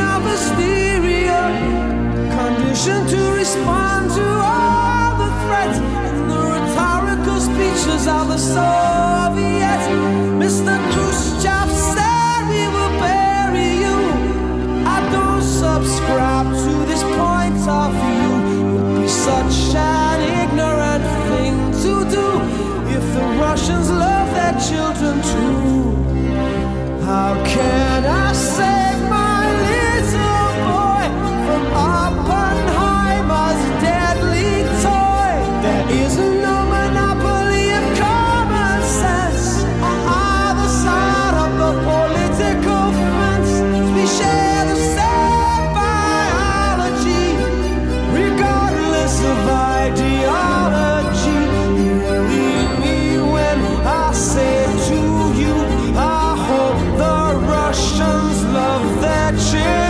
of hysteria, conditioned to respond to all the threats Mr. touching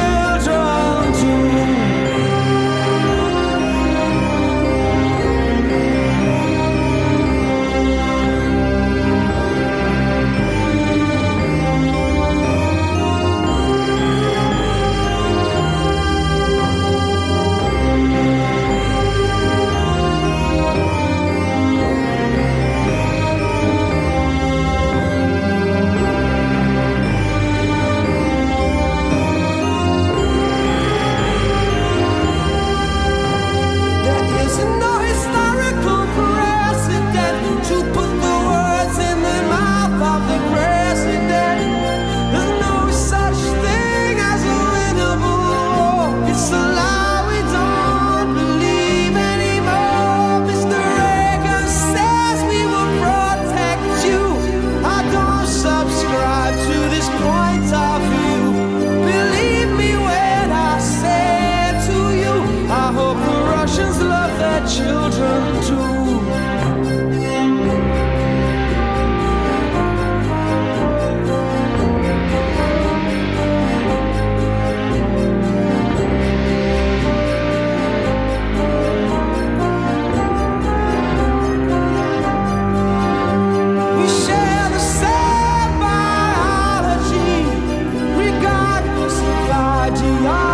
de ar.